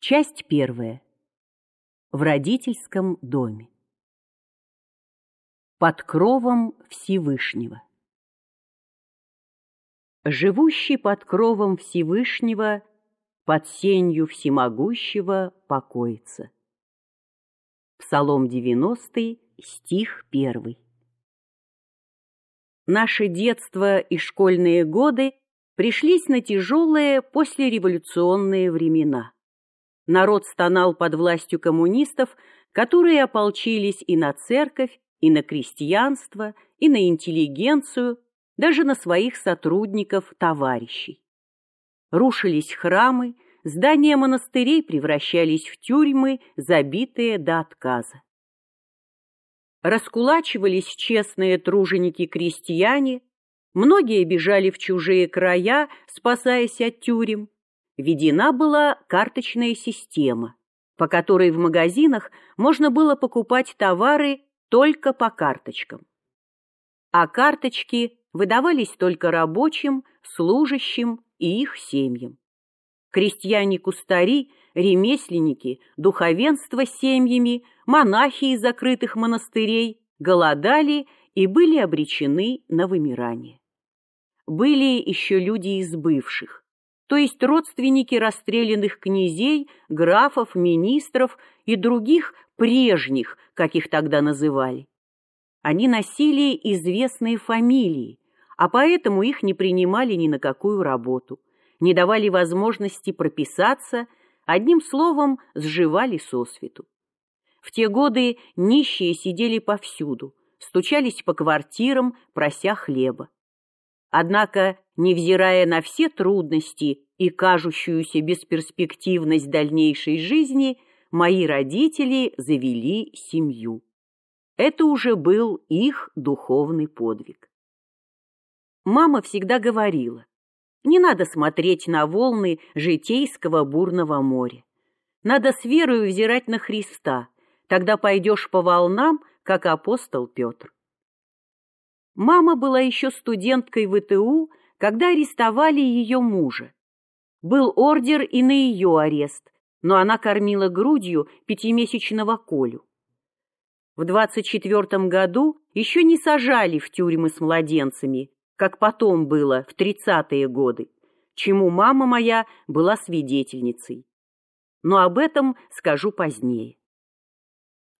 Часть первая. В родительском доме. Под кровом Всевышнего. Живущий под кровом Всевышнего, под сенью всемогущего покоится. Псалом 90, стих 1. Наше детство и школьные годы пришлись на тяжелые послереволюционные времена. Народ стонал под властью коммунистов, которые ополчились и на церковь, и на крестьянство, и на интеллигенцию, даже на своих сотрудников, товарищей. Рушились храмы, здания монастырей превращались в тюрьмы, забитые до отказа. Раскулачивались честные труженики-крестьяне, многие бежали в чужие края, спасаясь от тюрем. Введена была карточная система, по которой в магазинах можно было покупать товары только по карточкам. А карточки выдавались только рабочим, служащим и их семьям. Крестьяне-кустари, ремесленники, духовенство с семьями, монахи из закрытых монастырей голодали и были обречены на вымирание. Были еще люди из бывших, то есть родственники расстрелянных князей, графов, министров и других прежних, как их тогда называли. Они носили известные фамилии, а поэтому их не принимали ни на какую работу, не давали возможности прописаться, одним словом, сживали сосвету. В те годы нищие сидели повсюду, стучались по квартирам, прося хлеба. Однако, невзирая на все трудности и кажущуюся бесперспективность дальнейшей жизни, мои родители завели семью. Это уже был их духовный подвиг. Мама всегда говорила, не надо смотреть на волны житейского бурного моря. Надо с верою взирать на Христа, тогда пойдешь по волнам, как апостол Петр. Мама была еще студенткой ВТУ, когда арестовали ее мужа. Был ордер и на ее арест, но она кормила грудью пятимесячного Колю. В 24 году еще не сажали в тюрьмы с младенцами, как потом было в 30-е годы, чему мама моя была свидетельницей. Но об этом скажу позднее.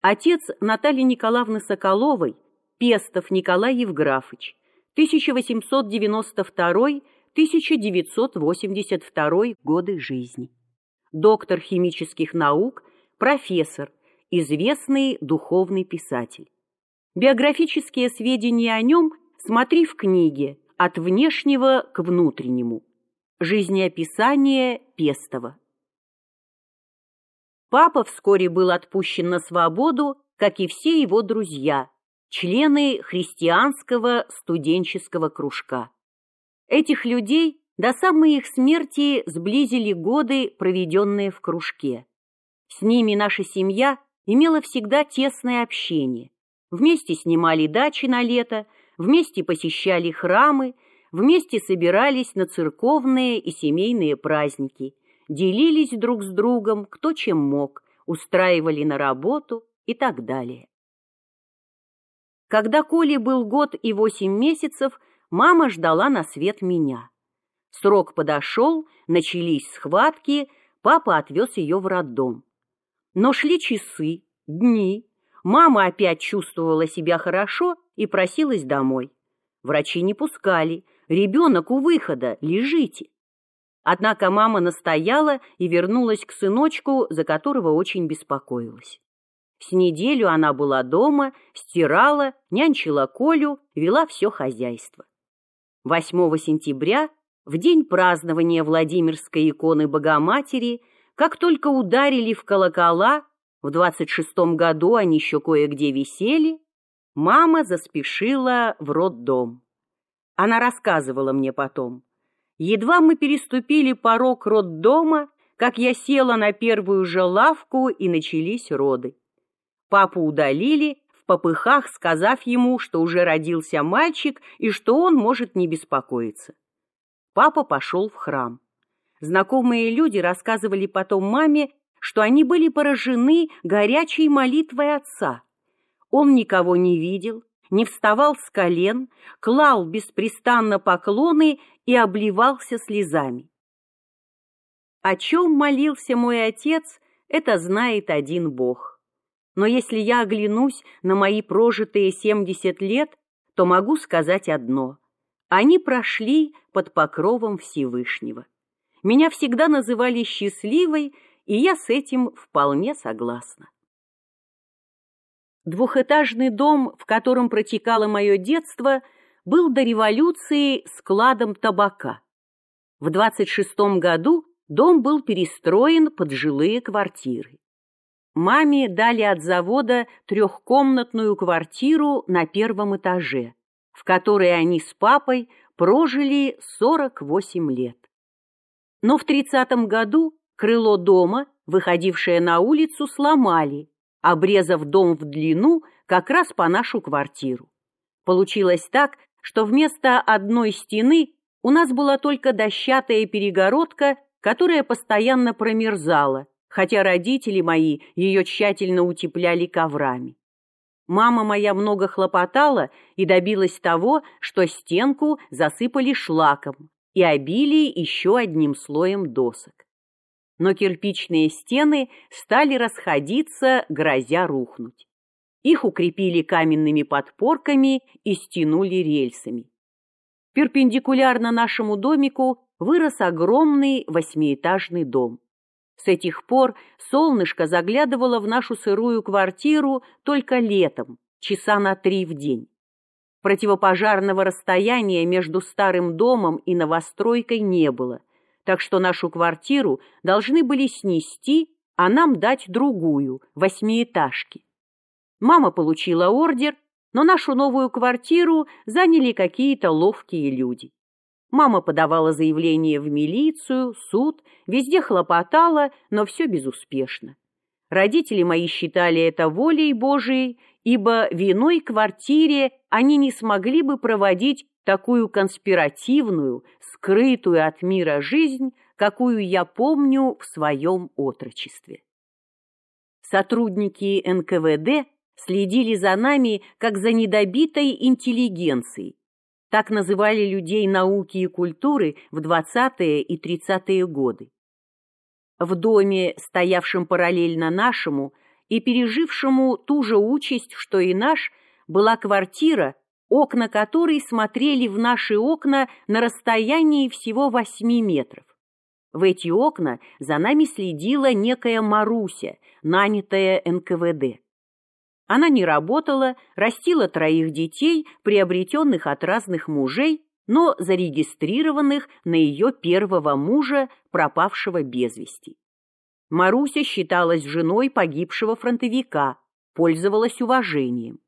Отец Натальи Николаевны Соколовой – Пестов Николай Евграфович, 1892-1982 годы жизни. Доктор химических наук, профессор, известный духовный писатель. Биографические сведения о нем смотри в книге «От внешнего к внутреннему». Жизнеописание Пестова. Папа вскоре был отпущен на свободу, как и все его друзья, члены христианского студенческого кружка. Этих людей до самой их смерти сблизили годы, проведенные в кружке. С ними наша семья имела всегда тесное общение. Вместе снимали дачи на лето, вместе посещали храмы, вместе собирались на церковные и семейные праздники, делились друг с другом кто чем мог, устраивали на работу и так далее. Когда Коле был год и восемь месяцев, мама ждала на свет меня. Срок подошел, начались схватки, папа отвез ее в роддом. Но шли часы, дни. Мама опять чувствовала себя хорошо и просилась домой. Врачи не пускали. Ребенок у выхода, лежите. Однако мама настояла и вернулась к сыночку, за которого очень беспокоилась. С неделю она была дома, стирала, нянчила Колю, вела все хозяйство. 8 сентября, в день празднования Владимирской иконы Богоматери, как только ударили в колокола, в 26-м году они еще кое-где висели, мама заспешила в роддом. Она рассказывала мне потом. Едва мы переступили порог роддома, как я села на первую же лавку и начались роды. Папу удалили, в попыхах сказав ему, что уже родился мальчик и что он может не беспокоиться. Папа пошел в храм. Знакомые люди рассказывали потом маме, что они были поражены горячей молитвой отца. Он никого не видел, не вставал с колен, клал беспрестанно поклоны и обливался слезами. О чем молился мой отец, это знает один Бог. Но если я оглянусь на мои прожитые семьдесят лет, то могу сказать одно. Они прошли под покровом Всевышнего. Меня всегда называли счастливой, и я с этим вполне согласна. Двухэтажный дом, в котором протекало мое детство, был до революции складом табака. В 26 году дом был перестроен под жилые квартиры. Маме дали от завода трехкомнатную квартиру на первом этаже, в которой они с папой прожили 48 лет. Но в 30 году крыло дома, выходившее на улицу, сломали, обрезав дом в длину как раз по нашу квартиру. Получилось так, что вместо одной стены у нас была только дощатая перегородка, которая постоянно промерзала, хотя родители мои ее тщательно утепляли коврами. Мама моя много хлопотала и добилась того, что стенку засыпали шлаком и обили еще одним слоем досок. Но кирпичные стены стали расходиться, грозя рухнуть. Их укрепили каменными подпорками и стянули рельсами. Перпендикулярно нашему домику вырос огромный восьмиэтажный дом. С этих пор солнышко заглядывало в нашу сырую квартиру только летом, часа на три в день. Противопожарного расстояния между старым домом и новостройкой не было, так что нашу квартиру должны были снести, а нам дать другую, восьмиэтажки. Мама получила ордер, но нашу новую квартиру заняли какие-то ловкие люди. Мама подавала заявление в милицию, суд, везде хлопотала, но все безуспешно. Родители мои считали это волей Божией, ибо в иной квартире они не смогли бы проводить такую конспиративную, скрытую от мира жизнь, какую я помню в своем отрочестве. Сотрудники НКВД следили за нами, как за недобитой интеллигенцией, так называли людей науки и культуры в 20-е и 30-е годы. В доме, стоявшем параллельно нашему и пережившему ту же участь, что и наш, была квартира, окна которой смотрели в наши окна на расстоянии всего восьми метров. В эти окна за нами следила некая Маруся, нанятая НКВД. Она не работала, растила троих детей, приобретенных от разных мужей, но зарегистрированных на ее первого мужа, пропавшего без вести. Маруся считалась женой погибшего фронтовика, пользовалась уважением.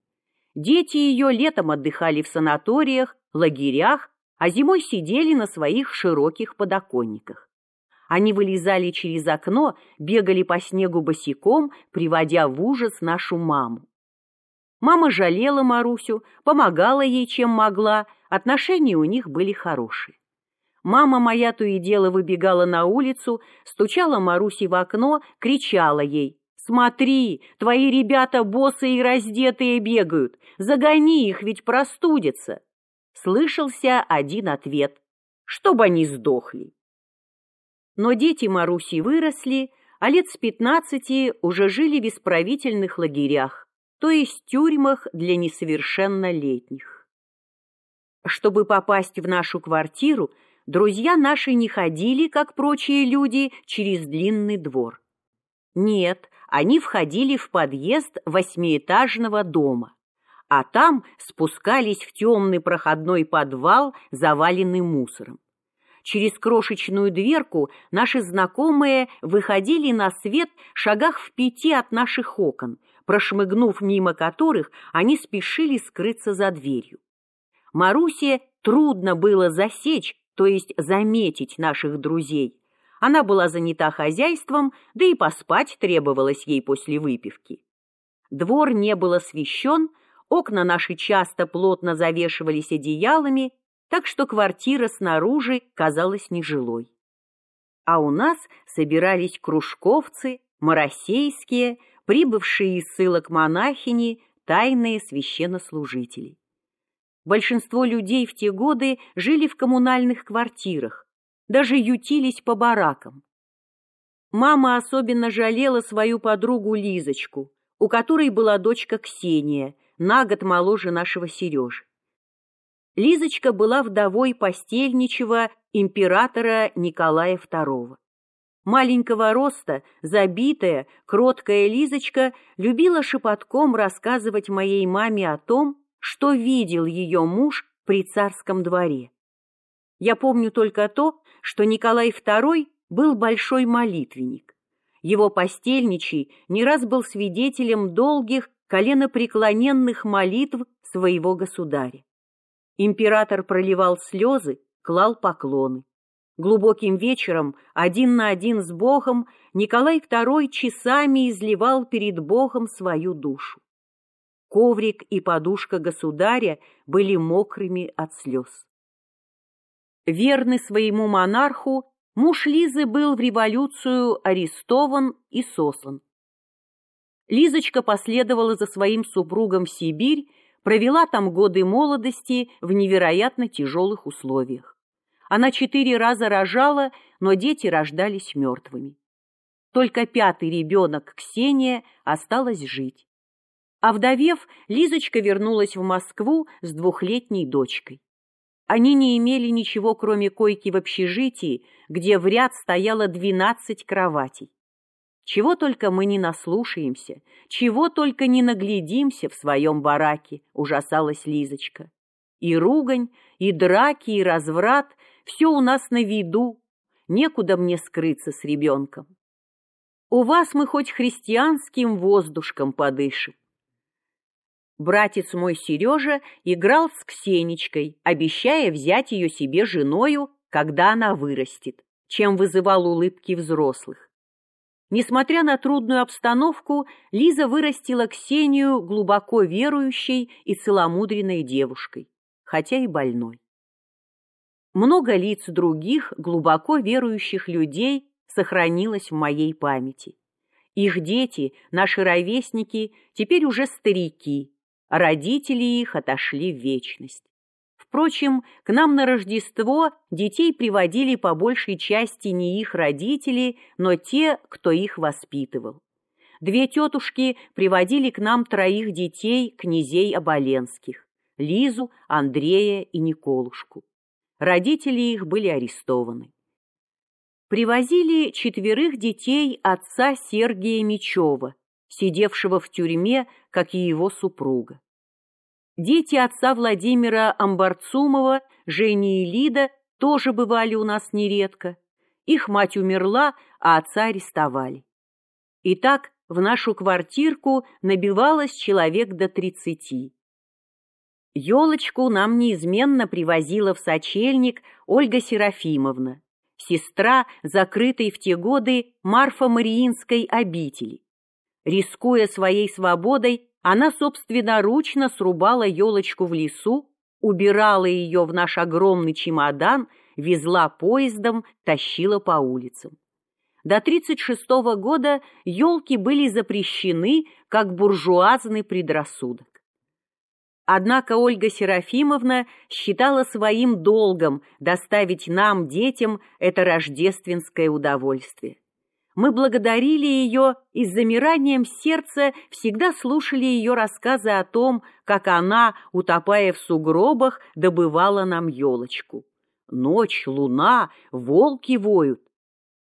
Дети ее летом отдыхали в санаториях, лагерях, а зимой сидели на своих широких подоконниках. Они вылезали через окно, бегали по снегу босиком, приводя в ужас нашу маму. Мама жалела Марусю, помогала ей, чем могла, отношения у них были хорошие. Мама моя то и дело выбегала на улицу, стучала Марусе в окно, кричала ей. «Смотри, твои ребята босые и раздетые бегают, загони их, ведь простудятся!» Слышался один ответ, чтобы они сдохли. Но дети Маруси выросли, а лет с пятнадцати уже жили в исправительных лагерях, то есть тюрьмах для несовершеннолетних. Чтобы попасть в нашу квартиру, друзья наши не ходили, как прочие люди, через длинный двор. Нет, они входили в подъезд восьмиэтажного дома, а там спускались в темный проходной подвал, заваленный мусором. Через крошечную дверку наши знакомые выходили на свет шагах в пяти от наших окон – прошмыгнув мимо которых, они спешили скрыться за дверью. Марусе трудно было засечь, то есть заметить наших друзей. Она была занята хозяйством, да и поспать требовалось ей после выпивки. Двор не был освещен, окна наши часто плотно завешивались одеялами, так что квартира снаружи казалась нежилой. А у нас собирались кружковцы, Моросейские, прибывшие из ссылок монахини, тайные священнослужители. Большинство людей в те годы жили в коммунальных квартирах, даже ютились по баракам. Мама особенно жалела свою подругу Лизочку, у которой была дочка Ксения, на год моложе нашего Сережи. Лизочка была вдовой постельничего императора Николая II. Маленького роста, забитая, кроткая Лизочка любила шепотком рассказывать моей маме о том, что видел ее муж при царском дворе. Я помню только то, что Николай II был большой молитвенник. Его постельничий не раз был свидетелем долгих коленопреклоненных молитв своего государя. Император проливал слезы, клал поклоны. Глубоким вечером, один на один с Богом, Николай II часами изливал перед Богом свою душу. Коврик и подушка государя были мокрыми от слез. Верный своему монарху, муж Лизы был в революцию арестован и сослан. Лизочка последовала за своим супругом в Сибирь, провела там годы молодости в невероятно тяжелых условиях. Она четыре раза рожала, но дети рождались мертвыми. Только пятый ребенок, Ксения, осталась жить. А вдовев, Лизочка вернулась в Москву с двухлетней дочкой. Они не имели ничего, кроме койки в общежитии, где в ряд стояло двенадцать кроватей. Чего только мы не наслушаемся, чего только не наглядимся в своем бараке, ужасалась Лизочка. И ругань, и драки, и разврат — все у нас на виду, некуда мне скрыться с ребенком. У вас мы хоть христианским воздушком подышим. Братец мой Сережа играл с Ксенечкой, обещая взять ее себе женою, когда она вырастет, чем вызывал улыбки взрослых. Несмотря на трудную обстановку, Лиза вырастила Ксению глубоко верующей и целомудренной девушкой, хотя и больной. Много лиц других глубоко верующих людей сохранилось в моей памяти. Их дети, наши ровесники, теперь уже старики, родители их отошли в вечность. Впрочем, к нам на Рождество детей приводили по большей части не их родители, но те, кто их воспитывал. Две тетушки приводили к нам троих детей князей Оболенских – Лизу, Андрея и Николушку. Родители их были арестованы. Привозили четверых детей отца Сергия Мечева, сидевшего в тюрьме, как и его супруга. Дети отца Владимира Амбарцумова, Жени и Лида тоже бывали у нас нередко. Их мать умерла, а отца арестовали. Итак, в нашу квартирку набивалось человек до тридцати. Елочку нам неизменно привозила в сочельник Ольга Серафимовна, сестра, закрытой в те годы Марфа-Мариинской обители. Рискуя своей свободой, она собственноручно срубала елочку в лесу, убирала ее в наш огромный чемодан, везла поездом, тащила по улицам. До 1936 года елки были запрещены как буржуазный предрассудок. Однако Ольга Серафимовна считала своим долгом доставить нам, детям, это рождественское удовольствие. Мы благодарили ее и с замиранием сердца всегда слушали ее рассказы о том, как она, утопая в сугробах, добывала нам елочку. Ночь, луна, волки воют.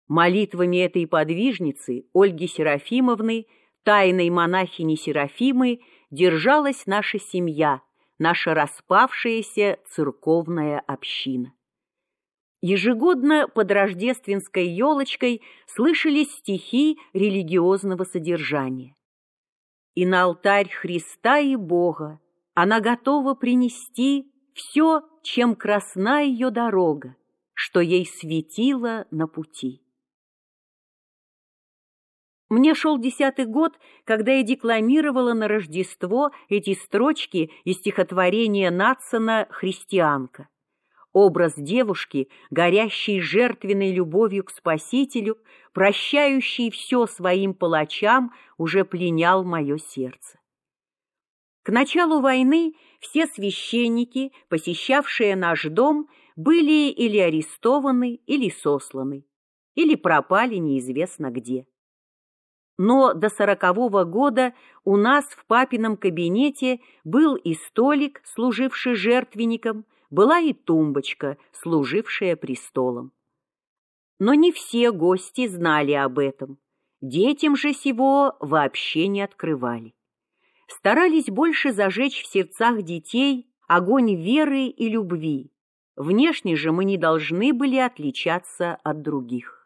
Молитвами этой подвижницы, Ольги Серафимовны, тайной монахини Серафимы, держалась наша семья, наша распавшаяся церковная община. Ежегодно под рождественской елочкой слышались стихи религиозного содержания. И на алтарь Христа и Бога она готова принести все, чем красна ее дорога, что ей светило на пути. Мне шел десятый год, когда я декламировала на Рождество эти строчки из стихотворения Натсона «Христианка». Образ девушки, горящей жертвенной любовью к Спасителю, прощающей все своим палачам, уже пленял мое сердце. К началу войны все священники, посещавшие наш дом, были или арестованы, или сосланы, или пропали неизвестно где. Но до сорокового года у нас в папином кабинете был и столик, служивший жертвенником, была и тумбочка, служившая престолом. Но не все гости знали об этом. Детям же сего вообще не открывали. Старались больше зажечь в сердцах детей огонь веры и любви. Внешне же мы не должны были отличаться от других.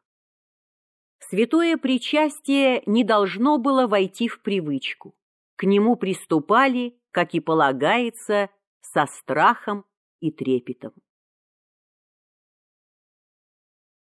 Святое причастие не должно было войти в привычку. К нему приступали, как и полагается, со страхом и трепетом.